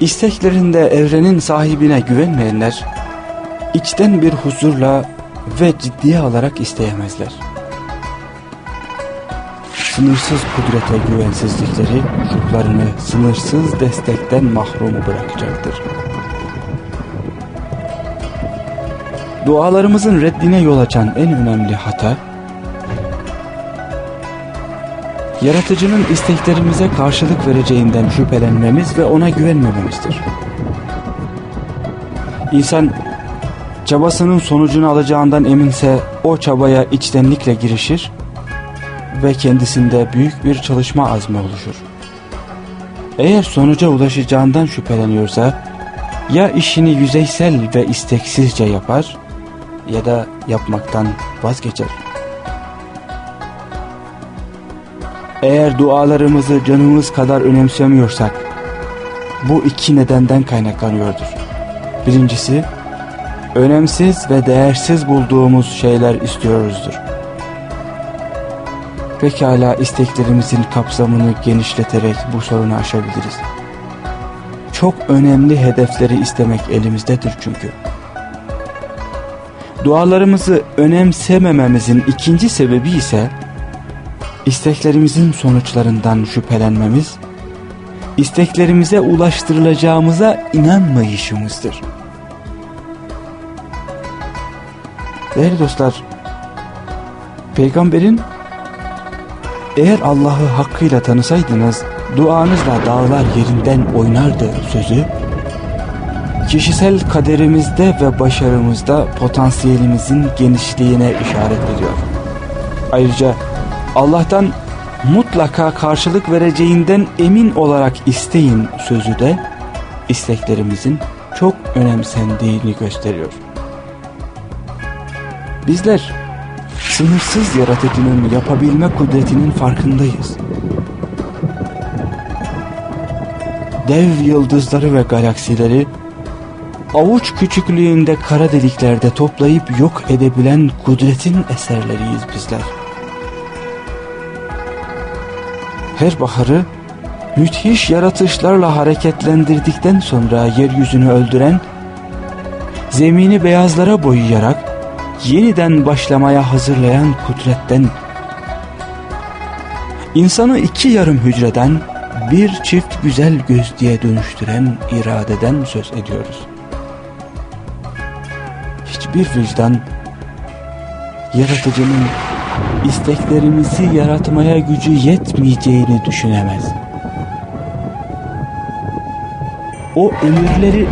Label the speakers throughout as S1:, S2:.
S1: isteklerinde evrenin sahibine güvenmeyenler, içten bir huzurla ve ciddiye alarak isteyemezler. Sınırsız kudrete güvensizlikleri ruhlarını sınırsız destekten mahrum bırakacaktır. Dualarımızın reddine yol açan en önemli hata, yaratıcının isteklerimize karşılık vereceğinden şüphelenmemiz ve ona güvenmememizdir. İnsan çabasının sonucunu alacağından eminse o çabaya içtenlikle girişir ve kendisinde büyük bir çalışma azmi oluşur. Eğer sonuca ulaşacağından şüpheleniyorsa ya işini yüzeysel ve isteksizce yapar ya da yapmaktan vazgeçer. Eğer dualarımızı canımız kadar önemsemiyorsak bu iki nedenden kaynaklanıyordur. Birincisi önemsiz ve değersiz bulduğumuz şeyler istiyoruzdur. Pekala isteklerimizin kapsamını genişleterek bu sorunu aşabiliriz. Çok önemli hedefleri istemek elimizdedir çünkü. Dualarımızı önemsemememizin ikinci sebebi ise isteklerimizin sonuçlarından şüphelenmemiz, isteklerimize ulaştırılacağımıza inanmayışımızdır. Değerli dostlar, peygamberin eğer Allah'ı hakkıyla tanısaydınız duanızla dağlar yerinden oynardı sözü, kişisel kaderimizde ve başarımızda potansiyelimizin genişliğine işaret ediyor. Ayrıca Allah'tan mutlaka karşılık vereceğinden emin olarak isteyin sözü de isteklerimizin çok önemsendiğini gösteriyor. Bizler sınırsız yaratıcının yapabilme kudretinin farkındayız. Dev yıldızları ve galaksileri avuç küçüklüğünde kara deliklerde toplayıp yok edebilen kudretin eserleriyiz bizler. Her baharı müthiş yaratışlarla hareketlendirdikten sonra yeryüzünü öldüren, zemini beyazlara boyayarak yeniden başlamaya hazırlayan kudretten, insanı iki yarım hücreden bir çift güzel göz diye dönüştüren iradeden söz ediyoruz. Hiçbir vicdan, yaratıcının isteklerimizi yaratmaya gücü yetmeyeceğini düşünemez. O emirleri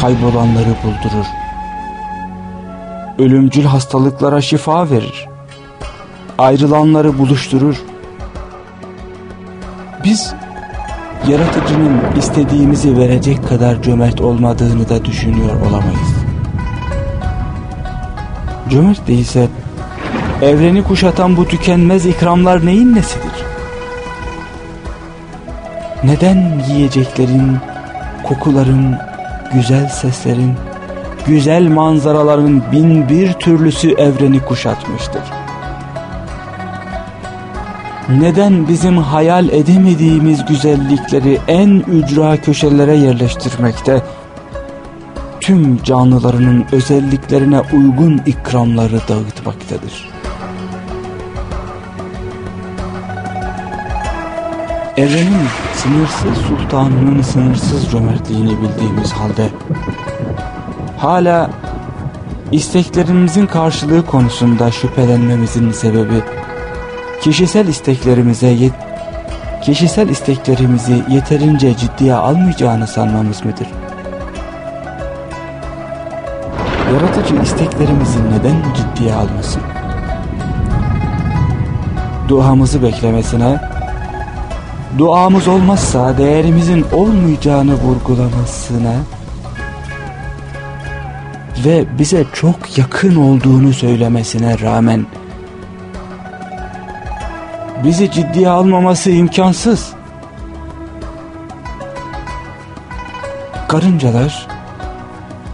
S1: kaybolanları buldurur. Ölümcül hastalıklara şifa verir. Ayrılanları buluşturur. Biz yaratıcının istediğimizi verecek kadar cömert olmadığını da düşünüyor olamayız. Cömert değilse Evreni kuşatan bu tükenmez ikramlar neyin nesidir? Neden yiyeceklerin, kokuların, güzel seslerin, güzel manzaraların bin bir türlüsü evreni kuşatmıştır? Neden bizim hayal edemediğimiz güzellikleri en ücra köşelere yerleştirmekte, tüm canlılarının özelliklerine uygun ikramları dağıtmaktadır? Evrenin sınırsız sultanının sınırsız cömertliğini bildiğimiz halde hala isteklerimizin karşılığı konusunda şüphelenmemizin sebebi kişisel isteklerimize yet kişisel isteklerimizi yeterince ciddiye almayacağını sanmamız mıdır? Yaratıcı isteklerimizi neden ciddiye almasın? Duamızı beklemesine duamız olmazsa değerimizin olmayacağını vurgulamasına ve bize çok yakın olduğunu söylemesine rağmen bizi ciddiye almaması imkansız. Karıncalar,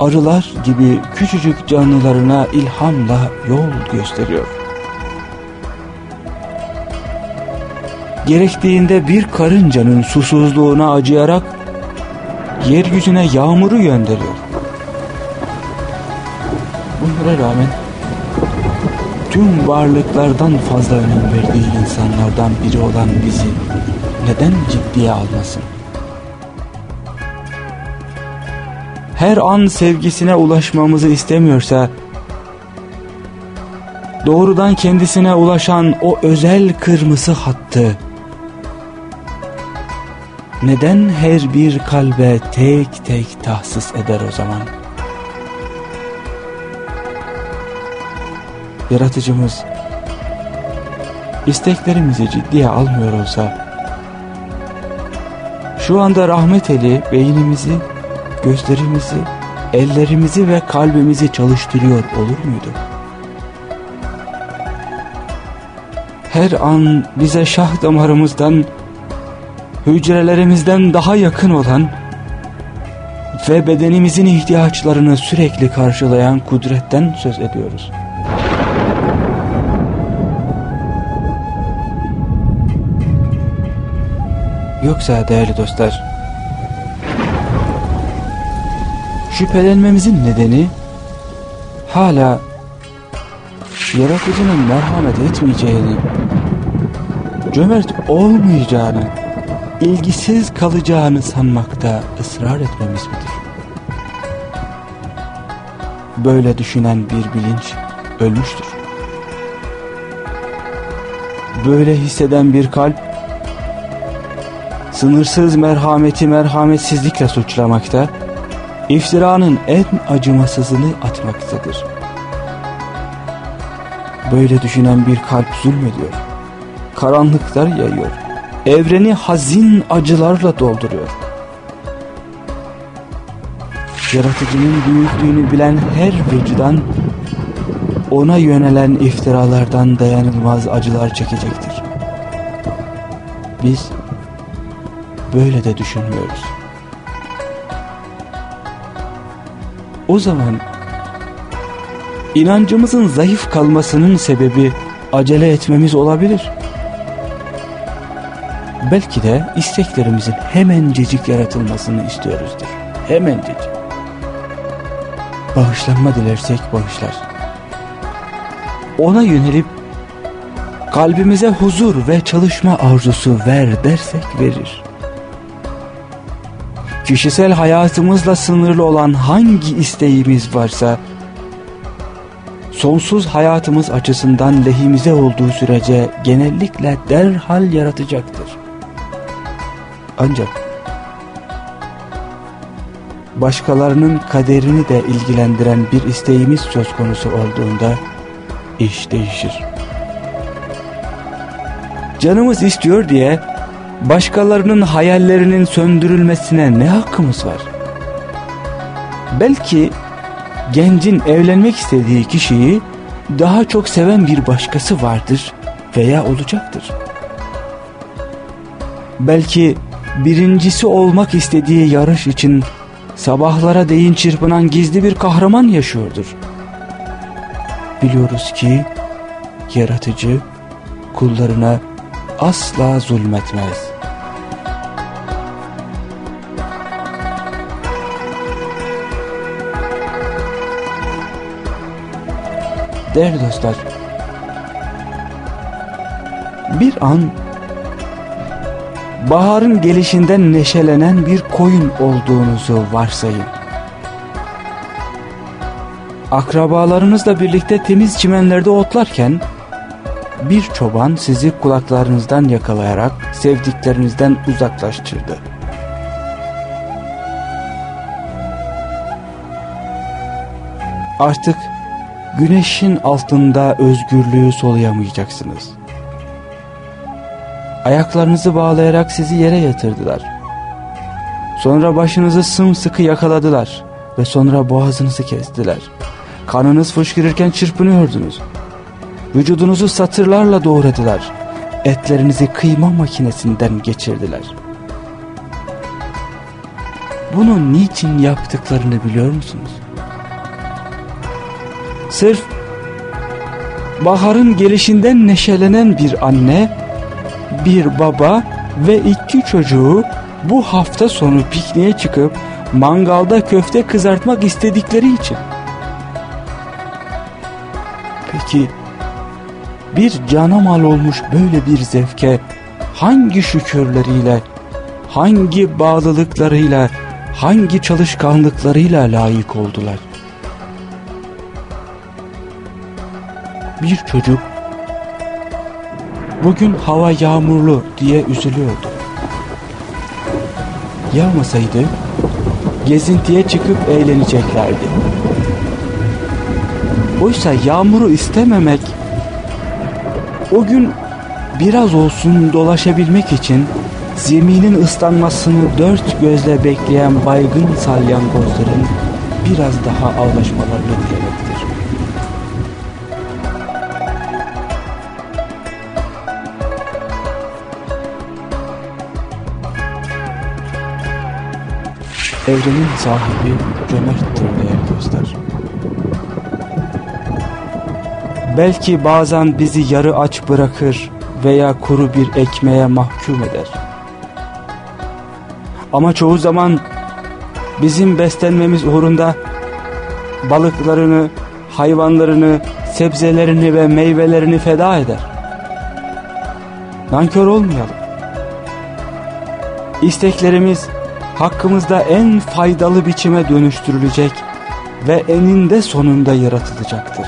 S1: arılar gibi küçücük canlılarına ilhamla yol gösteriyor. Gerektiğinde bir karıncanın susuzluğuna acıyarak yeryüzüne yağmuru gönderiyor. Bunlara rağmen tüm varlıklardan fazla önem verdiği insanlardan biri olan bizi neden ciddiye almasın? Her an sevgisine ulaşmamızı istemiyorsa doğrudan kendisine ulaşan o özel kırmızı hattı neden her bir kalbe tek tek tahsis eder o zaman? Yaratıcımız isteklerimizi ciddiye almıyor olsa şu anda rahmet eli beynimizi, gözlerimizi, ellerimizi ve kalbimizi çalıştırıyor olur muydu? Her an bize şah damarımızdan, hücrelerimizden daha yakın olan ve bedenimizin ihtiyaçlarını sürekli karşılayan kudretten söz ediyoruz. Yoksa değerli dostlar, şüphelenmemizin nedeni hala yaratıcının merhamet etmeyeceğini, cömert olmayacağını, ilgisiz kalacağını sanmakta ısrar etmemiz midir? Böyle düşünen bir bilinç ölmüştür. Böyle hisseden bir kalp sınırsız merhameti merhametsizlikle suçlamakta, iftiranın en acımasızını atmaktadır. Böyle düşünen bir kalp zulmediyor, karanlıklar yayıyor, evreni hazin acılarla dolduruyor. Yaratıcının büyüklüğünü bilen her vicdan, ona yönelen iftiralardan dayanılmaz acılar çekecektir. Biz, böyle de düşünmüyoruz. O zaman inancımızın zayıf kalmasının sebebi acele etmemiz olabilir. Belki de isteklerimizin hemencecik yaratılmasını istiyoruzdur. Hemencecik. Bağışlanma dilersek bağışlar. Ona yönelip kalbimize huzur ve çalışma arzusu ver dersek verir kişisel hayatımızla sınırlı olan hangi isteğimiz varsa sonsuz hayatımız açısından lehimize olduğu sürece genellikle derhal yaratacaktır. Ancak başkalarının kaderini de ilgilendiren bir isteğimiz söz konusu olduğunda iş değişir. Canımız istiyor diye başkalarının hayallerinin söndürülmesine ne hakkımız var? Belki gencin evlenmek istediği kişiyi daha çok seven bir başkası vardır veya olacaktır. Belki birincisi olmak istediği yarış için sabahlara değin çırpınan gizli bir kahraman yaşıyordur. Biliyoruz ki yaratıcı kullarına asla zulmetmez. Değerli dostlar, bir an baharın gelişinden neşelenen bir koyun olduğunuzu varsayın. Akrabalarınızla birlikte temiz çimenlerde otlarken bir çoban sizi kulaklarınızdan yakalayarak sevdiklerinizden uzaklaştırdı. Artık güneşin altında özgürlüğü soluyamayacaksınız. Ayaklarınızı bağlayarak sizi yere yatırdılar. Sonra başınızı sımsıkı yakaladılar ve sonra boğazınızı kestiler. Kanınız fışkırırken çırpınıyordunuz. Vücudunuzu satırlarla doğradılar. Etlerinizi kıyma makinesinden geçirdiler. Bunu niçin yaptıklarını biliyor musunuz? Sırf baharın gelişinden neşelenen bir anne, bir baba ve iki çocuğu bu hafta sonu pikniğe çıkıp mangalda köfte kızartmak istedikleri için. Peki bir cana mal olmuş böyle bir zevke hangi şükürleriyle, hangi bağlılıklarıyla, hangi çalışkanlıklarıyla layık oldular? Bir çocuk bugün hava yağmurlu diye üzülüyordu. Yağmasaydı gezintiye çıkıp eğleneceklerdi. Oysa yağmuru istememek o gün biraz olsun dolaşabilmek için zeminin ıslanmasını dört gözle bekleyen baygın salyangozların biraz daha avlaşmalarını dilemektir. Evrenin sahibi cömerttir değerli dostlar. Belki bazen bizi yarı aç bırakır veya kuru bir ekmeğe mahkum eder. Ama çoğu zaman bizim beslenmemiz uğrunda balıklarını, hayvanlarını, sebzelerini ve meyvelerini feda eder. Nankör olmayalım. İsteklerimiz hakkımızda en faydalı biçime dönüştürülecek ve eninde sonunda yaratılacaktır.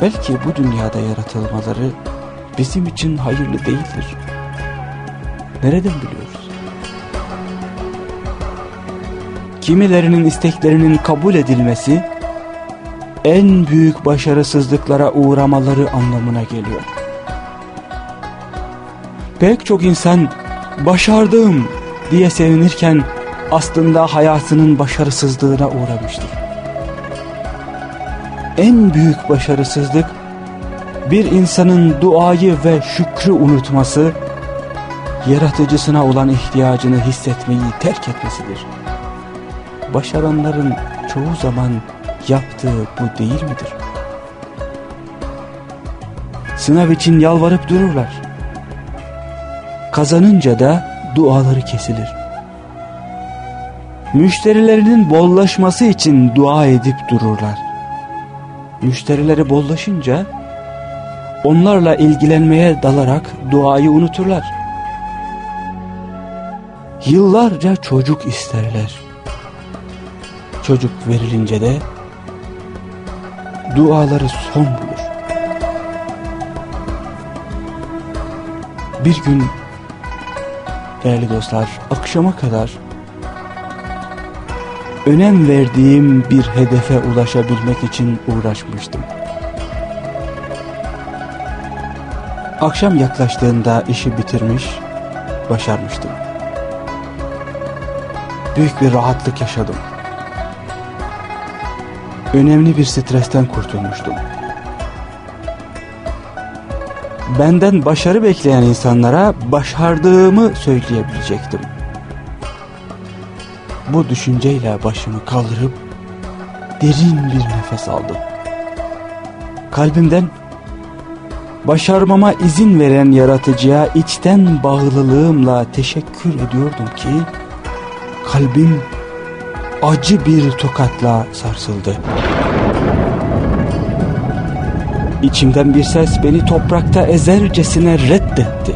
S1: Belki bu dünyada yaratılmaları bizim için hayırlı değildir. Nereden biliyoruz? Kimilerinin isteklerinin kabul edilmesi en büyük başarısızlıklara uğramaları anlamına geliyor. Pek çok insan başardım diye sevinirken aslında hayatının başarısızlığına uğramıştır. En büyük başarısızlık bir insanın duayı ve şükrü unutması, yaratıcısına olan ihtiyacını hissetmeyi terk etmesidir. Başaranların çoğu zaman yaptığı bu değil midir? Sınav için yalvarıp dururlar. Kazanınca da duaları kesilir. Müşterilerinin bollaşması için dua edip dururlar. Müşterileri bollaşınca onlarla ilgilenmeye dalarak duayı unuturlar. Yıllarca çocuk isterler. Çocuk verilince de duaları son bulur. Bir gün değerli dostlar akşama kadar önem verdiğim bir hedefe ulaşabilmek için uğraşmıştım. Akşam yaklaştığında işi bitirmiş, başarmıştım. Büyük bir rahatlık yaşadım. Önemli bir stresten kurtulmuştum. Benden başarı bekleyen insanlara başardığımı söyleyebilecektim. Bu düşünceyle başımı kaldırıp derin bir nefes aldım. Kalbimden başarmama izin veren yaratıcıya içten bağlılığımla teşekkür ediyordum ki kalbim acı bir tokatla sarsıldı. İçimden bir ses beni toprakta ezercesine reddetti.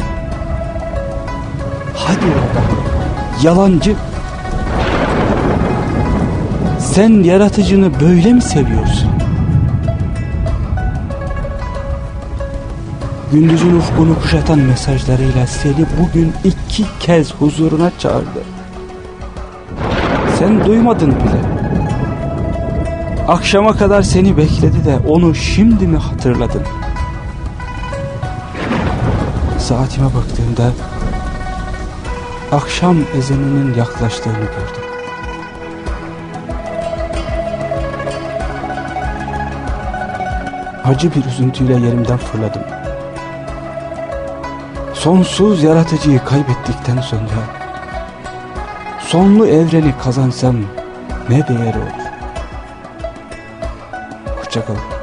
S1: Hadi orada yalancı. Sen yaratıcını böyle mi seviyorsun? Gündüzün ufkunu kuşatan mesajlarıyla seni bugün iki kez huzuruna çağırdı. Sen duymadın bile. Akşama kadar seni bekledi de onu şimdi mi hatırladın? saatime baktığımda akşam ezanının yaklaştığını gördüm. Acı bir üzüntüyle yerimden fırladım. Sonsuz yaratıcıyı kaybettikten sonra sonlu evreni kazansam ne değeri olur? Hoşçakalın.